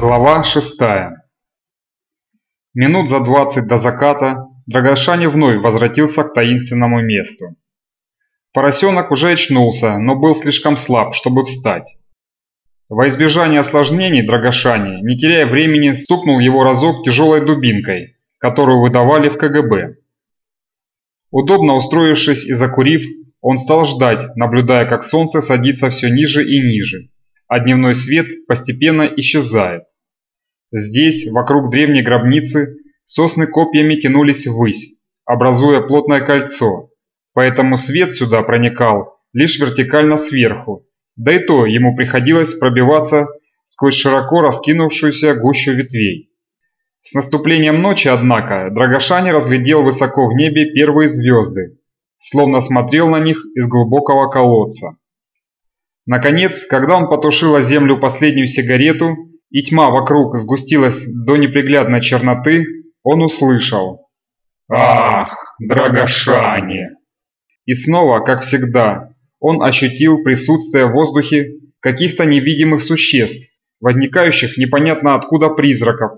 Глава 6 Минут за двадцать до заката Драгошани вновь возвратился к таинственному месту. Поросенок уже очнулся, но был слишком слаб, чтобы встать. Во избежание осложнений Драгошани, не теряя времени, стукнул его разок тяжелой дубинкой, которую выдавали в КГБ. Удобно устроившись и закурив, он стал ждать, наблюдая, как солнце садится все ниже и ниже, а дневной свет постепенно исчезает. Здесь, вокруг древней гробницы, сосны копьями тянулись ввысь, образуя плотное кольцо, поэтому свет сюда проникал лишь вертикально сверху, да и то ему приходилось пробиваться сквозь широко раскинувшуюся гущу ветвей. С наступлением ночи, однако, Драгошани разглядел высоко в небе первые звезды, словно смотрел на них из глубокого колодца. Наконец, когда он потушил о землю последнюю сигарету, и тьма вокруг сгустилась до неприглядной черноты, он услышал «Ах, Драгошане!» И снова, как всегда, он ощутил присутствие в воздухе каких-то невидимых существ, возникающих непонятно откуда призраков,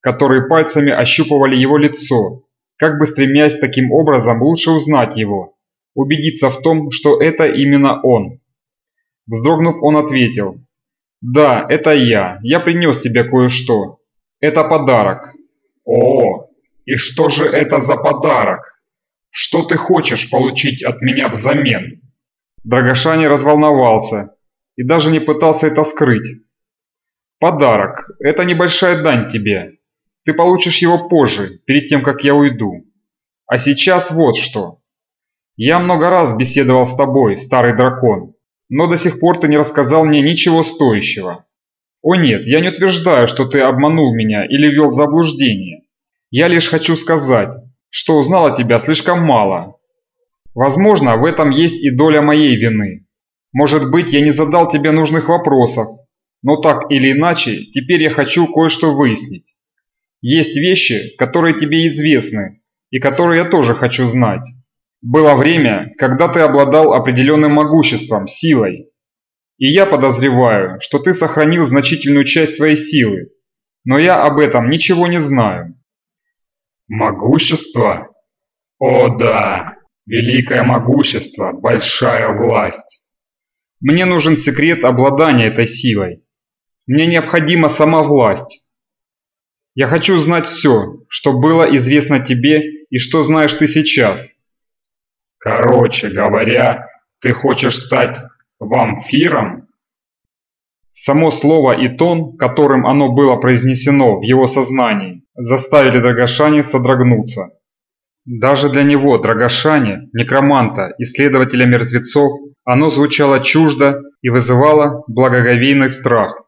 которые пальцами ощупывали его лицо, как бы стремясь таким образом лучше узнать его, убедиться в том, что это именно он. Вздрогнув, он ответил, «Да, это я. Я принес тебе кое-что. Это подарок». «О, и что же это за подарок? Что ты хочешь получить от меня взамен?» Драгошани разволновался и даже не пытался это скрыть. «Подарок. Это небольшая дань тебе. Ты получишь его позже, перед тем, как я уйду. А сейчас вот что. Я много раз беседовал с тобой, старый дракон, но до сих пор ты не рассказал мне ничего стоящего. О нет, я не утверждаю, что ты обманул меня или ввел в заблуждение. Я лишь хочу сказать, что узнал о тебя слишком мало. Возможно, в этом есть и доля моей вины. Может быть, я не задал тебе нужных вопросов, но так или иначе, теперь я хочу кое-что выяснить. Есть вещи, которые тебе известны, и которые я тоже хочу знать. Было время, когда ты обладал определенным могуществом, силой. И я подозреваю, что ты сохранил значительную часть своей силы, но я об этом ничего не знаю. Могущество? О да, великое могущество, большая власть. Мне нужен секрет обладания этой силой. Мне необходима сама власть. Я хочу знать все, что было известно тебе и что знаешь ты сейчас. Короче говоря, ты хочешь стать вампиром? Само слово и тон, которым оно было произнесено в его сознании, заставили Драгошани содрогнуться. Даже для него, Драгошани, некроманта, исследователя мертвецов, оно звучало чуждо и вызывало благоговейный страх,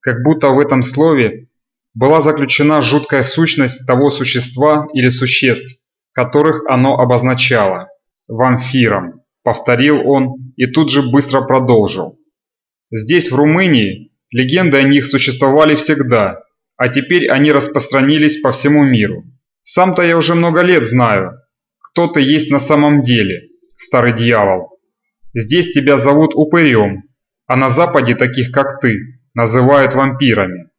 как будто в этом слове была заключена жуткая сущность того существа или существ, которых оно обозначало вампиром», – повторил он и тут же быстро продолжил. «Здесь, в Румынии, легенды о них существовали всегда, а теперь они распространились по всему миру. Сам-то я уже много лет знаю, кто ты есть на самом деле, старый дьявол. Здесь тебя зовут упырем, а на западе таких, как ты, называют вампирами.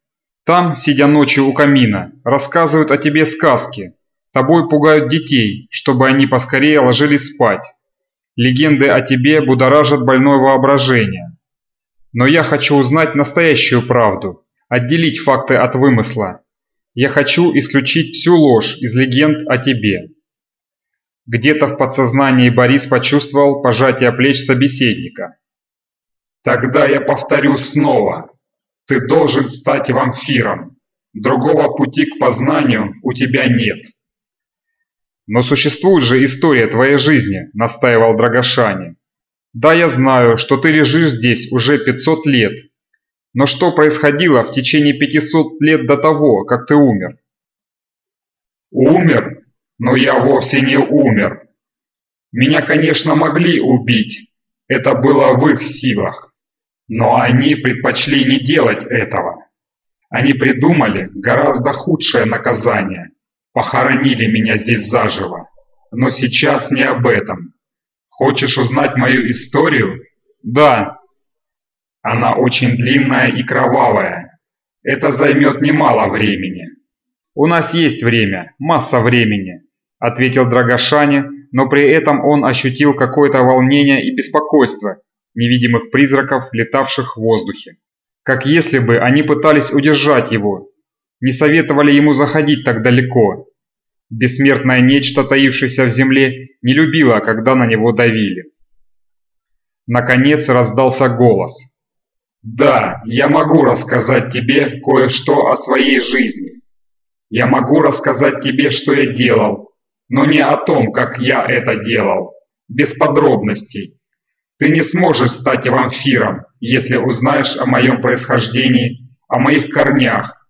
Там, сидя ночью у камина, рассказывают о тебе сказки, Тобой пугают детей, чтобы они поскорее ложились спать. Легенды о тебе будоражат больное воображение. Но я хочу узнать настоящую правду, отделить факты от вымысла. Я хочу исключить всю ложь из легенд о тебе. Где-то в подсознании Борис почувствовал пожатие плеч собеседника. Тогда я повторю снова. Ты должен стать вампиром. Другого пути к познанию у тебя нет. «Но существует же история твоей жизни», – настаивал Драгошани. «Да, я знаю, что ты лежишь здесь уже 500 лет. Но что происходило в течение 500 лет до того, как ты умер?» «Умер? Но я вовсе не умер. Меня, конечно, могли убить. Это было в их силах. Но они предпочли не делать этого. Они придумали гораздо худшее наказание – Похоронили меня здесь заживо. Но сейчас не об этом. Хочешь узнать мою историю? Да. Она очень длинная и кровавая. Это займет немало времени. У нас есть время, масса времени, ответил Драгошане, но при этом он ощутил какое-то волнение и беспокойство невидимых призраков, летавших в воздухе. Как если бы они пытались удержать его, не советовали ему заходить так далеко. Бессмертное нечто, таившееся в земле, не любило, когда на него давили. Наконец раздался голос. «Да, я могу рассказать тебе кое-что о своей жизни. Я могу рассказать тебе, что я делал, но не о том, как я это делал, без подробностей. Ты не сможешь стать вампиром, если узнаешь о моем происхождении, о моих корнях.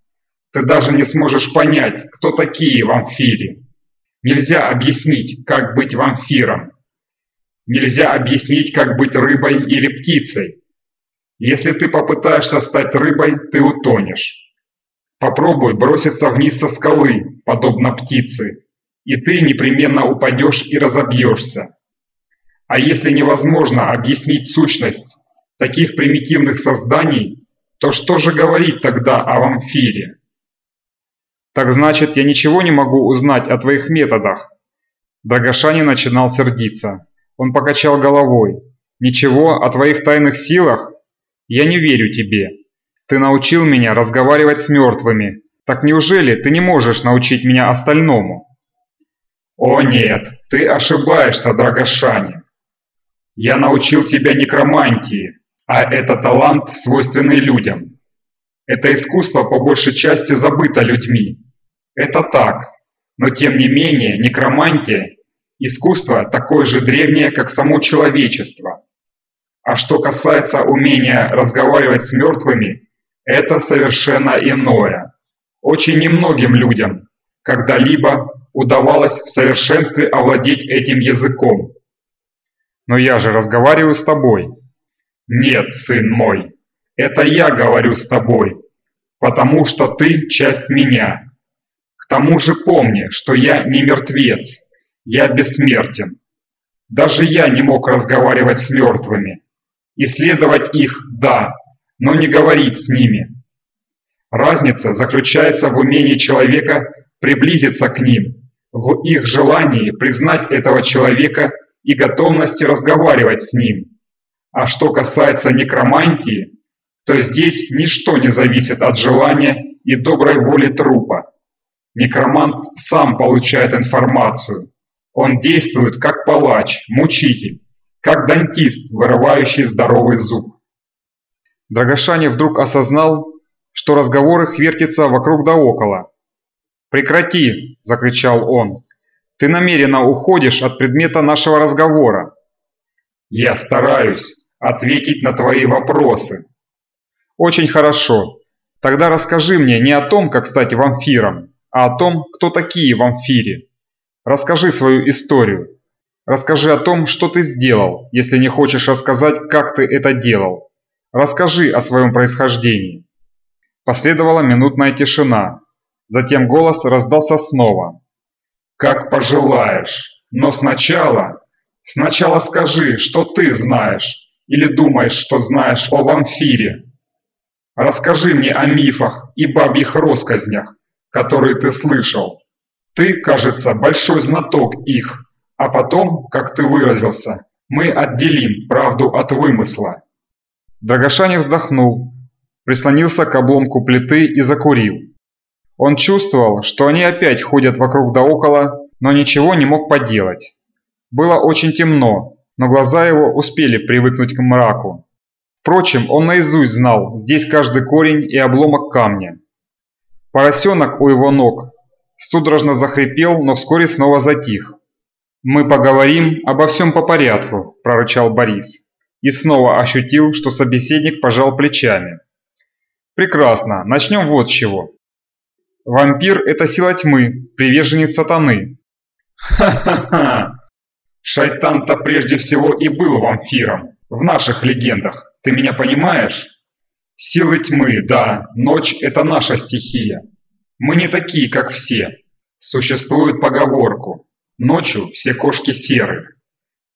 Ты даже не сможешь понять, кто такие вампиры. Нельзя объяснить, как быть вампиром. Нельзя объяснить, как быть рыбой или птицей. Если ты попытаешься стать рыбой, ты утонешь. Попробуй броситься вниз со скалы, подобно птице, и ты непременно упадешь и разобьешься. А если невозможно объяснить сущность таких примитивных созданий, то что же говорить тогда о вампире? Так значит, я ничего не могу узнать о твоих методах. Драгошани начинал сердиться. Он покачал головой. Ничего о твоих тайных силах? Я не верю тебе. Ты научил меня разговаривать с мертвыми. Так неужели ты не можешь научить меня остальному? О нет, ты ошибаешься, Драгошани. Я научил тебя некромантии, а это талант, свойственный людям. Это искусство по большей части забыто людьми. Это так, но тем не менее некромантия – искусство такое же древнее, как само человечество. А что касается умения разговаривать с мертвыми, это совершенно иное. Очень немногим людям когда-либо удавалось в совершенстве овладеть этим языком. Но я же разговариваю с тобой. Нет, сын мой, это я говорю с тобой, потому что ты часть меня. К тому же помни, что я не мертвец, я бессмертен. Даже я не мог разговаривать с мертвыми. Исследовать их – да, но не говорить с ними. Разница заключается в умении человека приблизиться к ним, в их желании признать этого человека и готовности разговаривать с ним. А что касается некромантии, то здесь ничто не зависит от желания и доброй воли трупа. Некромант сам получает информацию. Он действует как палач, мучитель, как дантист, вырывающий здоровый зуб. Драгошани вдруг осознал, что разговор их вертится вокруг да около. «Прекрати!» – закричал он. «Ты намеренно уходишь от предмета нашего разговора». «Я стараюсь ответить на твои вопросы». «Очень хорошо. Тогда расскажи мне не о том, как стать вампиром, а о том, кто такие вампири. Расскажи свою историю. Расскажи о том, что ты сделал, если не хочешь рассказать, как ты это делал. Расскажи о своем происхождении». Последовала минутная тишина. Затем голос раздался снова. «Как пожелаешь, но сначала... Сначала скажи, что ты знаешь, или думаешь, что знаешь о вампире. Расскажи мне о мифах и бабьих россказнях, которые ты слышал. Ты, кажется, большой знаток их, а потом, как ты выразился, мы отделим правду от вымысла». Драгошанев вздохнул, прислонился к обломку плиты и закурил. Он чувствовал, что они опять ходят вокруг да около, но ничего не мог поделать. Было очень темно, но глаза его успели привыкнуть к мраку. Впрочем, он наизусть знал здесь каждый корень и обломок камня. Поросенок у его ног судорожно захрипел, но вскоре снова затих. «Мы поговорим обо всем по порядку», – прорычал Борис. И снова ощутил, что собеседник пожал плечами. «Прекрасно, начнем вот с чего. Вампир – это сила тьмы, приверженец сатаны». «Ха-ха-ха! Шайтан-то прежде всего и был вампиром, в наших легендах, ты меня понимаешь?» «Силы тьмы, да, ночь – это наша стихия. Мы не такие, как все. Существует поговорку Ночью все кошки серые.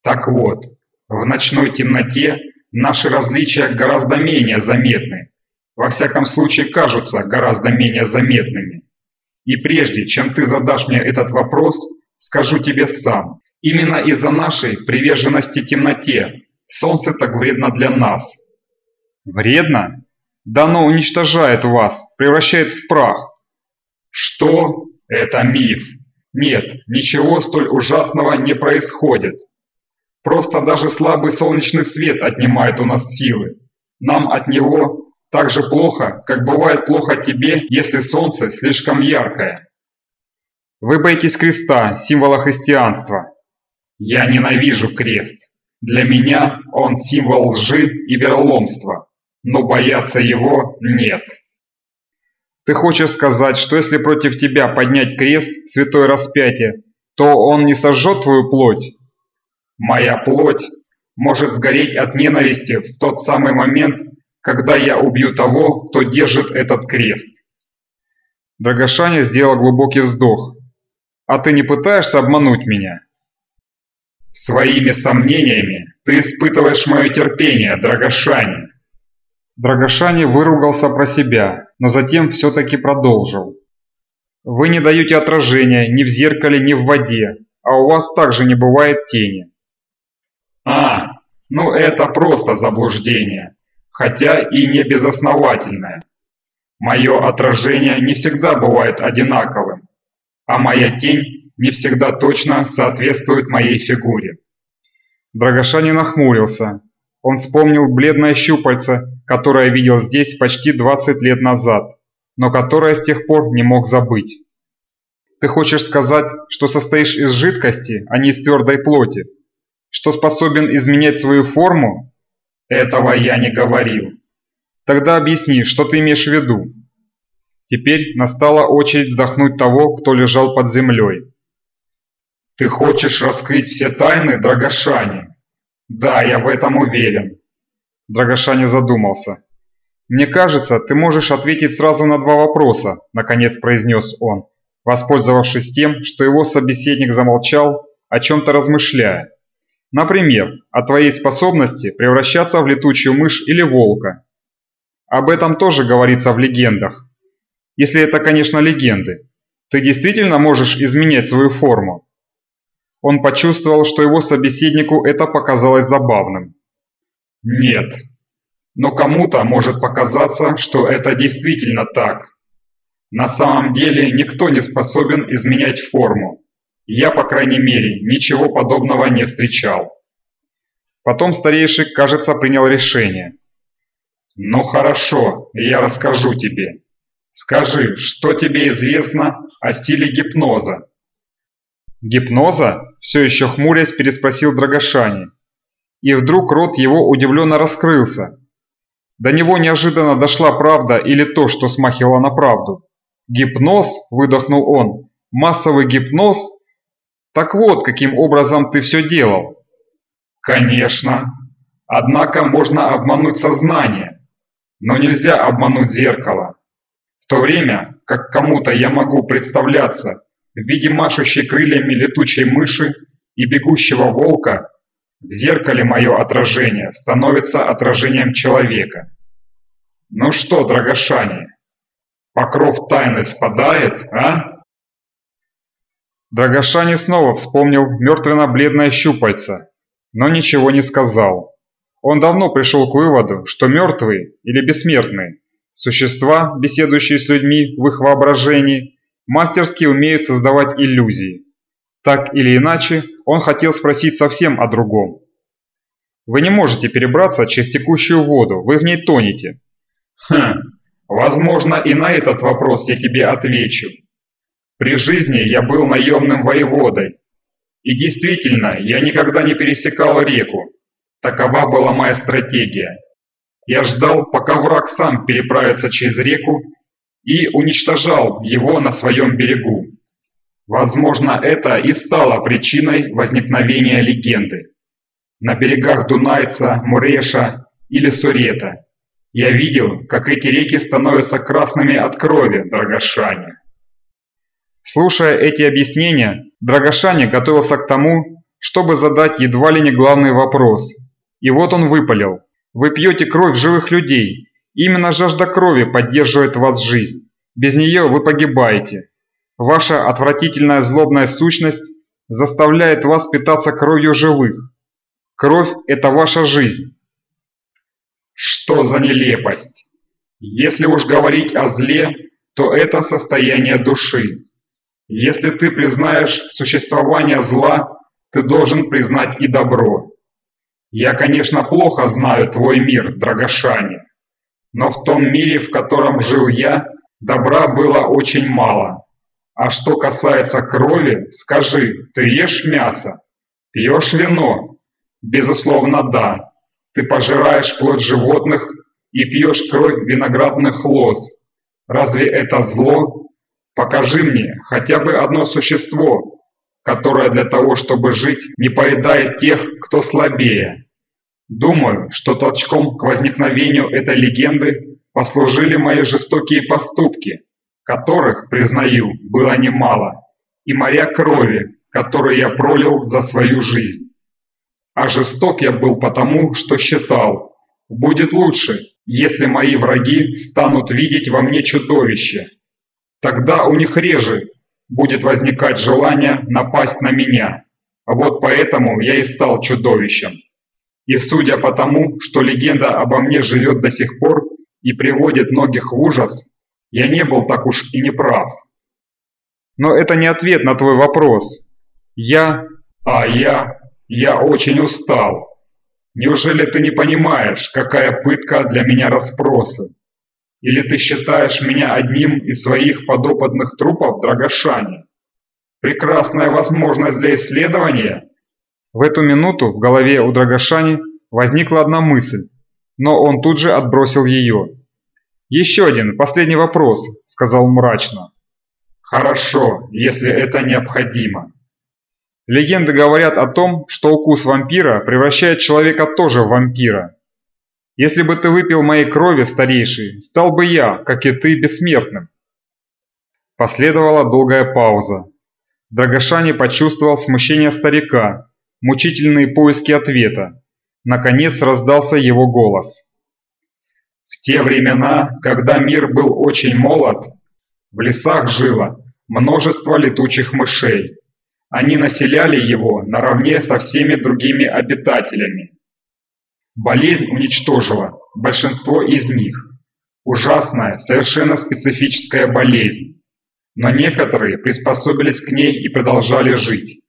Так вот, в ночной темноте наши различия гораздо менее заметны. во всяком случае кажутся гораздо менее заметными. И прежде, чем ты задашь мне этот вопрос, скажу тебе сам. Именно из-за нашей приверженности темноте солнце так вредно для нас. Вредно? Да оно уничтожает вас, превращает в прах. Что? Это миф. Нет, ничего столь ужасного не происходит. Просто даже слабый солнечный свет отнимает у нас силы. Нам от него так же плохо, как бывает плохо тебе, если солнце слишком яркое. Вы боитесь креста, символа христианства. Я ненавижу крест. Для меня он символ лжи и вероломства. Но бояться его нет. Ты хочешь сказать, что если против тебя поднять крест, святое распятие, то он не сожжет твою плоть? Моя плоть может сгореть от ненависти в тот самый момент, когда я убью того, кто держит этот крест. Драгошаня сделал глубокий вздох. А ты не пытаешься обмануть меня? Своими сомнениями ты испытываешь мое терпение, Драгошаня. Драгошани выругался про себя, но затем все-таки продолжил. «Вы не даете отражения ни в зеркале, ни в воде, а у вас также не бывает тени». «А, ну это просто заблуждение, хотя и не безосновательное. Мое отражение не всегда бывает одинаковым, а моя тень не всегда точно соответствует моей фигуре». Драгошани нахмурился, он вспомнил бледное щупальце, которое видел здесь почти 20 лет назад, но которое с тех пор не мог забыть. Ты хочешь сказать, что состоишь из жидкости, а не из твердой плоти? Что способен изменять свою форму? Этого я не говорил. Тогда объясни, что ты имеешь в виду? Теперь настала очередь вздохнуть того, кто лежал под землей. Ты хочешь раскрыть все тайны Драгошани? Да, я в этом уверен. Драгоша задумался. «Мне кажется, ты можешь ответить сразу на два вопроса», – наконец произнес он, воспользовавшись тем, что его собеседник замолчал, о чем-то размышляя. «Например, о твоей способности превращаться в летучую мышь или волка. Об этом тоже говорится в легендах. Если это, конечно, легенды. Ты действительно можешь изменять свою форму?» Он почувствовал, что его собеседнику это показалось забавным. «Нет. Но кому-то может показаться, что это действительно так. На самом деле никто не способен изменять форму. Я, по крайней мере, ничего подобного не встречал». Потом старейший, кажется, принял решение. «Ну хорошо, я расскажу тебе. Скажи, что тебе известно о стиле гипноза?» «Гипноза?» – все еще хмурясь переспросил Драгошани. И вдруг рот его удивленно раскрылся. До него неожиданно дошла правда или то, что смахивало на правду. «Гипноз?» – выдохнул он. «Массовый гипноз? Так вот, каким образом ты все делал». «Конечно. Однако можно обмануть сознание, но нельзя обмануть зеркало. В то время, как кому-то я могу представляться в виде машущей крыльями летучей мыши и бегущего волка, в зеркале мое отражение становится отражением человека. Ну что, Драгошане, покров тайны спадает, а? Драгошани снова вспомнил мертвенно-бледное щупальце, но ничего не сказал. Он давно пришел к выводу, что мертвые или бессмертные – существа, беседующие с людьми в их воображении, мастерски умеют создавать иллюзии. Так или иначе, он хотел спросить совсем о другом. Вы не можете перебраться через текущую воду, вы в ней тонете. Хм, возможно и на этот вопрос я тебе отвечу. При жизни я был наемным воеводой. И действительно, я никогда не пересекал реку. Такова была моя стратегия. Я ждал, пока враг сам переправится через реку и уничтожал его на своем берегу. Возможно, это и стало причиной возникновения легенды. На берегах Дунайца, Муреша или Сурета я видел, как эти реки становятся красными от крови, Драгошане. Слушая эти объяснения, Драгошане готовился к тому, чтобы задать едва ли не главный вопрос. И вот он выпалил. «Вы пьете кровь живых людей, Именно жажда крови поддерживает в вас жизнь. Без нее вы погибаете. Ваша отвратительная злобная сущность заставляет вас питаться кровью живых. Кровь – это ваша жизнь. Что за нелепость? Если уж говорить о зле, то это состояние души. Если ты признаешь существование зла, ты должен признать и добро. Я, конечно, плохо знаю твой мир, Драгошане, но в том мире, в котором жил я, добра было очень мало. А что касается крови, скажи, ты ешь мясо? Пьешь вино? Безусловно, да. Ты пожираешь плоть животных и пьешь кровь виноградных лоз. Разве это зло? Покажи мне хотя бы одно существо, которое для того, чтобы жить, не поедает тех, кто слабее. Думаю, что толчком к возникновению этой легенды послужили мои жестокие поступки, которых, признаю, было немало, и моря крови, которые я пролил за свою жизнь. А жесток я был потому, что считал, будет лучше, если мои враги станут видеть во мне чудовище. Тогда у них реже будет возникать желание напасть на меня. Вот поэтому я и стал чудовищем. И судя по тому, что легенда обо мне живет до сих пор и приводит многих в ужас, я не был так уж и не прав. Но это не ответ на твой вопрос. Я... А я... я очень устал. Неужели ты не понимаешь, какая пытка для меня расспросы? Или ты считаешь меня одним из своих подопытных трупов Драгошани? Прекрасная возможность для исследования. В эту минуту в голове у Драгошани возникла одна мысль, но он тут же отбросил ее. «Еще один, последний вопрос», — сказал мрачно. «Хорошо, если это необходимо». Легенды говорят о том, что укус вампира превращает человека тоже в вампира. Если бы ты выпил моей крови, старейший, стал бы я, как и ты, бессмертным. Последовала долгая пауза. Драгошани почувствовал смущение старика, мучительные поиски ответа. Наконец раздался его голос. В те времена, когда мир был очень молод, в лесах жило множество летучих мышей. Они населяли его наравне со всеми другими обитателями. Болезнь уничтожила большинство из них. Ужасная, совершенно специфическая болезнь. Но некоторые приспособились к ней и продолжали жить.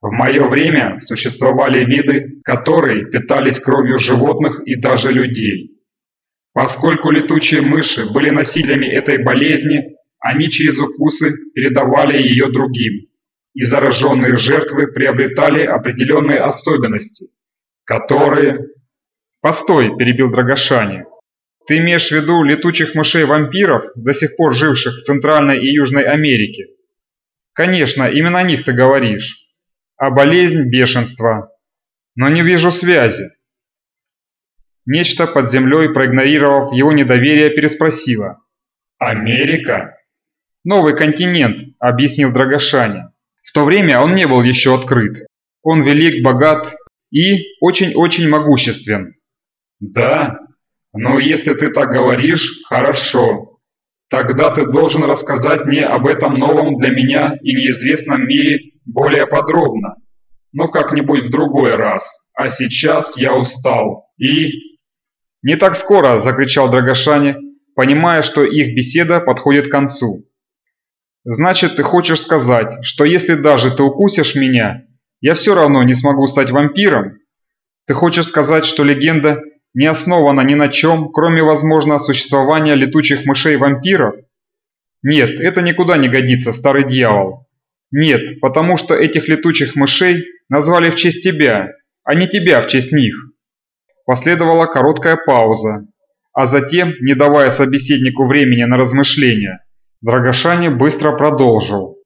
В мое время существовали виды, которые питались кровью животных и даже людей. Поскольку летучие мыши были носителями этой болезни, они через укусы передавали ее другим, и зараженные жертвы приобретали определенные особенности, которые... «Постой!» – перебил Драгошани. «Ты имеешь в виду летучих мышей-вампиров, до сих пор живших в Центральной и Южной Америке?» «Конечно, именно о них ты говоришь. А болезнь – бешенство. Но не вижу связи. Нечто под землей, проигнорировав его недоверие, переспросило. «Америка?» «Новый континент», — объяснил Драгошаня. В то время он не был еще открыт. Он велик, богат и очень-очень могуществен. «Да? Но если ты так говоришь, хорошо. Тогда ты должен рассказать мне об этом новом для меня и неизвестном мире более подробно. Но как-нибудь в другой раз. А сейчас я устал и «Не так скоро!» – закричал Драгошане, понимая, что их беседа подходит к концу. «Значит, ты хочешь сказать, что если даже ты укусишь меня, я все равно не смогу стать вампиром? Ты хочешь сказать, что легенда не основана ни на чем, кроме, возможно, существования летучих мышей-вампиров? Нет, это никуда не годится, старый дьявол. Нет, потому что этих летучих мышей назвали в честь тебя, а не тебя в честь них». Последовала короткая пауза, а затем, не давая собеседнику времени на размышления, Драгошани быстро продолжил.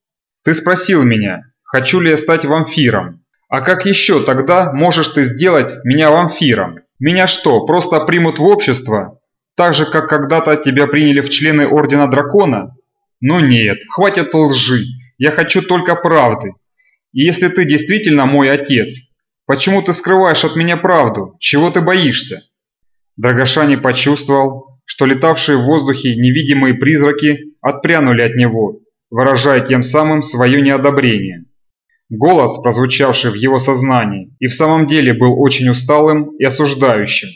«Ты спросил меня, хочу ли я стать вампиром. А как еще тогда можешь ты сделать меня вампиром? Меня что, просто примут в общество? Так же, как когда-то тебя приняли в члены Ордена Дракона? Ну нет, хватит лжи, я хочу только правды. И если ты действительно мой отец, Почему ты скрываешь от меня правду? Чего ты боишься?» Драгошани почувствовал, что летавшие в воздухе невидимые призраки отпрянули от него, выражая тем самым свое неодобрение. Голос, прозвучавший в его сознании, и в самом деле был очень усталым и осуждающим.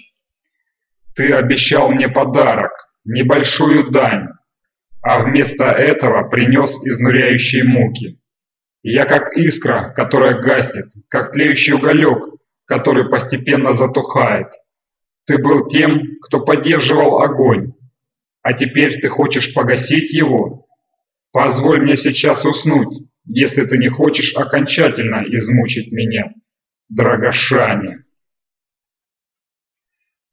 «Ты обещал мне подарок, небольшую дань, а вместо этого принес изнуряющие муки. Я как искра, которая гаснет, как тлеющий уголек, который постепенно затухает. Ты был тем, кто поддерживал огонь, а теперь ты хочешь погасить его? Позволь мне сейчас уснуть, если ты не хочешь окончательно измучить меня, Драгошане.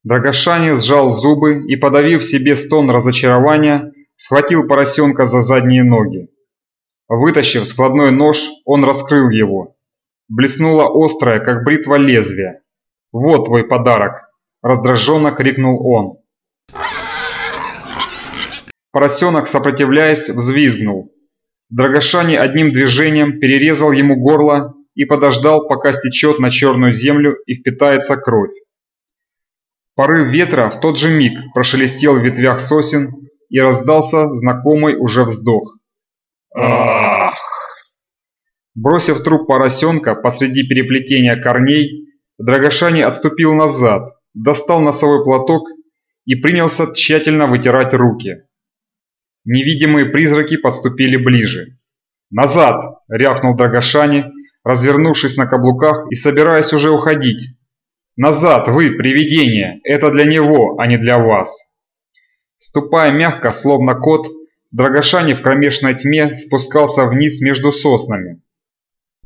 Драгошане сжал зубы и, подавив себе стон разочарования, схватил поросенка за задние ноги. Вытащив складной нож, он раскрыл его. Блеснуло острое, как бритва лезвие. «Вот твой подарок!» – раздраженно крикнул он. Поросенок, сопротивляясь, взвизгнул. Драгошани одним движением перерезал ему горло и подождал, пока стечет на черную землю и впитается кровь. Порыв ветра в тот же миг прошелестел в ветвях сосен и раздался знакомый уже вздох. Ах! Бросив труп поросенка посреди переплетения корней, Драгошани отступил назад, достал носовой платок и принялся тщательно вытирать руки. Невидимые призраки подступили ближе. «Назад!» – рявкнул Драгошани, развернувшись на каблуках и собираясь уже уходить. «Назад, вы, привидение! Это для него, а не для вас!» Ступая мягко, словно кот, Драгошани в кромешной тьме спускался вниз между соснами.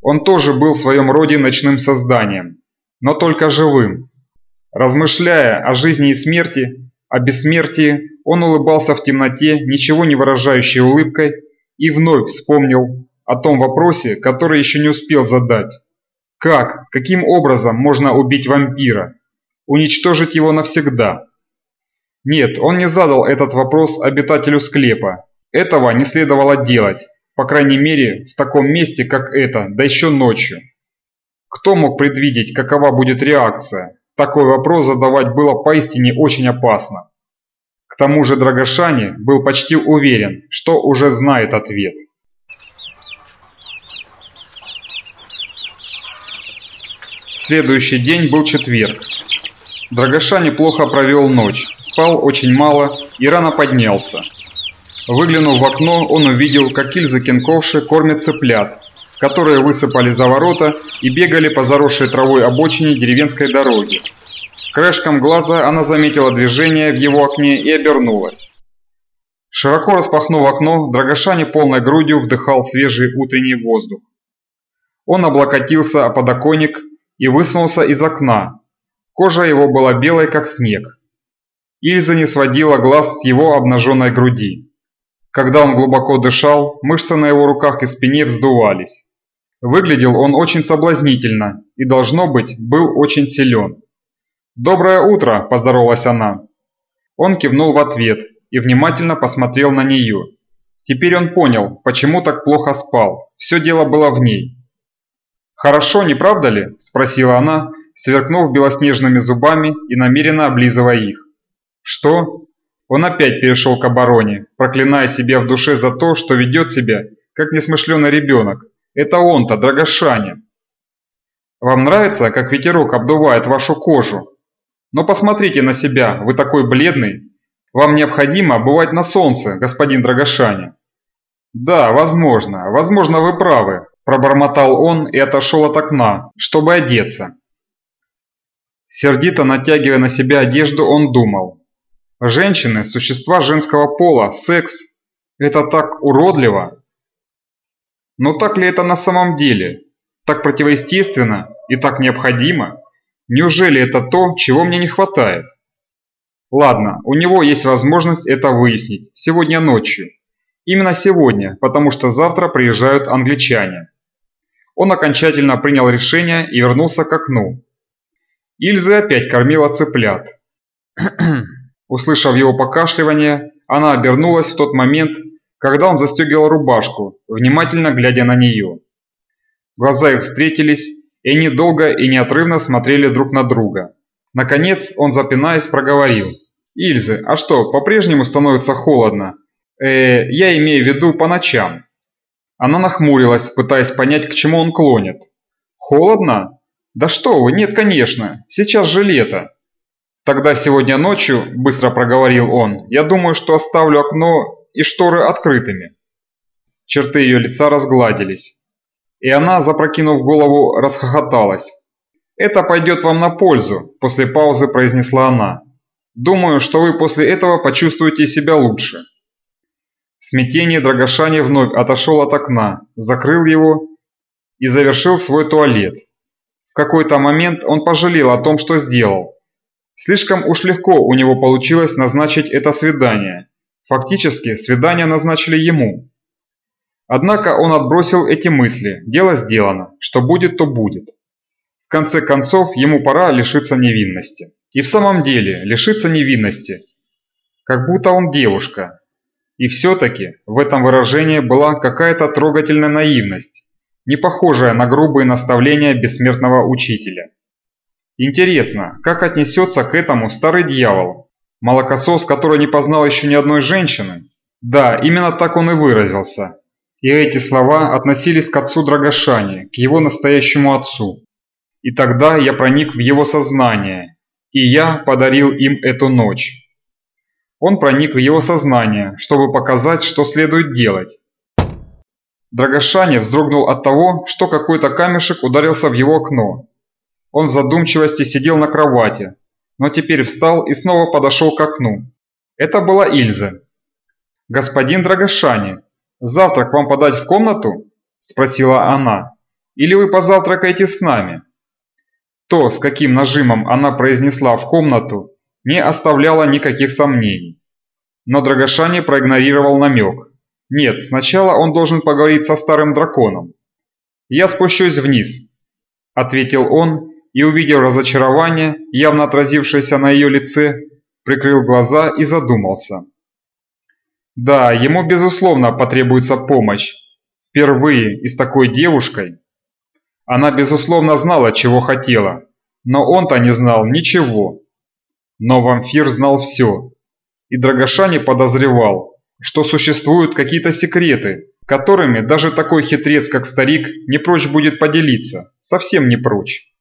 Он тоже был в своем роде ночным созданием, но только живым. Размышляя о жизни и смерти, о бессмертии, он улыбался в темноте, ничего не выражающей улыбкой, и вновь вспомнил о том вопросе, который еще не успел задать. Как, каким образом можно убить вампира? Уничтожить его навсегда? Нет, он не задал этот вопрос обитателю склепа. Этого не следовало делать, по крайней мере, в таком месте, как это, да еще ночью. Кто мог предвидеть, какова будет реакция? Такой вопрос задавать было поистине очень опасно. К тому же Драгошани был почти уверен, что уже знает ответ. Следующий день был четверг. Драгошани плохо провел ночь, спал очень мало и рано поднялся. Выглянув в окно, он увидел, как Ильза Кенковши кормит цыплят, которые высыпали за ворота и бегали по заросшей травой обочине деревенской дороги. Краешком глаза она заметила движение в его окне и обернулась. Широко распахнув окно, Драгошани полной грудью вдыхал свежий утренний воздух. Он облокотился о подоконник и высунулся из окна. Кожа его была белой, как снег. Ильза не сводила глаз с его обнаженной груди. Когда он глубоко дышал, мышцы на его руках и спине вздувались. Выглядел он очень соблазнительно и, должно быть, был очень силен. «Доброе утро!» – поздоровалась она. Он кивнул в ответ и внимательно посмотрел на нее. Теперь он понял, почему так плохо спал. Все дело было в ней. «Хорошо, не правда ли?» – спросила она, сверкнув белоснежными зубами и намеренно облизывая их. «Что?» Он опять перешел к обороне, проклиная себя в душе за то, что ведет себя, как несмышленый ребенок. Это он-то, Драгошаня. Вам нравится, как ветерок обдувает вашу кожу? Но посмотрите на себя, вы такой бледный. Вам необходимо бывать на солнце, господин Драгошаня. Да, возможно, возможно вы правы, пробормотал он и отошел от окна, чтобы одеться. Сердито натягивая на себя одежду, он думал. Женщины – существа женского пола, секс – это так уродливо. Но так ли это на самом деле? Так противоестественно и так необходимо? Неужели это то, чего мне не хватает? Ладно, у него есть возможность это выяснить, сегодня ночью. Именно сегодня, потому что завтра приезжают англичане. Он окончательно принял решение и вернулся к окну. Ильза опять кормила цыплят. Услышав его покашливание, она обернулась в тот момент, когда он застегивал рубашку, внимательно глядя на нее. Глаза их встретились, и они долго и неотрывно смотрели друг на друга. Наконец он, запинаясь, проговорил. «Ильзы, а что, по-прежнему становится холодно? Э, я имею в виду по ночам». Она нахмурилась, пытаясь понять, к чему он клонит. «Холодно? Да что вы, нет, конечно, сейчас же лето». «Тогда сегодня ночью», – быстро проговорил он, – «я думаю, что оставлю окно и шторы открытыми». Черты ее лица разгладились. И она, запрокинув голову, расхохоталась. «Это пойдет вам на пользу», – после паузы произнесла она. «Думаю, что вы после этого почувствуете себя лучше». В смятении Драгошани вновь отошел от окна, закрыл его и завершил свой туалет. Какой-то момент он пожалел о том, что сделал. Слишком уж легко у него получилось назначить это свидание. Фактически, свидание назначили ему. Однако он отбросил эти мысли, дело сделано, что будет, то будет. В конце концов, ему пора лишиться невинности. И в самом деле, лишиться невинности. Как будто он девушка. И все-таки в этом выражении была какая-то трогательная наивность, не похожая на грубые наставления бессмертного учителя. Интересно, как отнесется к этому старый дьявол? Молокосос, который не познал еще ни одной женщины? Да, именно так он и выразился. И эти слова относились к отцу Драгошани, к его настоящему отцу. И тогда я проник в его сознание, и я подарил им эту ночь. Он проник в его сознание, чтобы показать, что следует делать. Драгошани вздрогнул от того, что какой-то камешек ударился в его окно. Он в задумчивости сидел на кровати, но теперь встал и снова подошел к окну. Это была Ильза. «Господин Драгошани, завтрак вам подать в комнату?» – спросила она. «Или вы позавтракаете с нами?» То, с каким нажимом она произнесла в комнату, не оставляло никаких сомнений. Но Драгошани проигнорировал намек. Нет, сначала он должен поговорить со старым драконом. «Я спущусь вниз», – ответил он и, увидев разочарование, явно отразившееся на ее лице, прикрыл глаза и задумался. Да, ему безусловно потребуется помощь. Впервые и с такой девушкой. Она безусловно знала, чего хотела, но он-то не знал ничего. Но вампир знал все. И Драгоша подозревал, что существуют какие-то секреты, которыми даже такой хитрец, как старик, не прочь будет поделиться, совсем не прочь.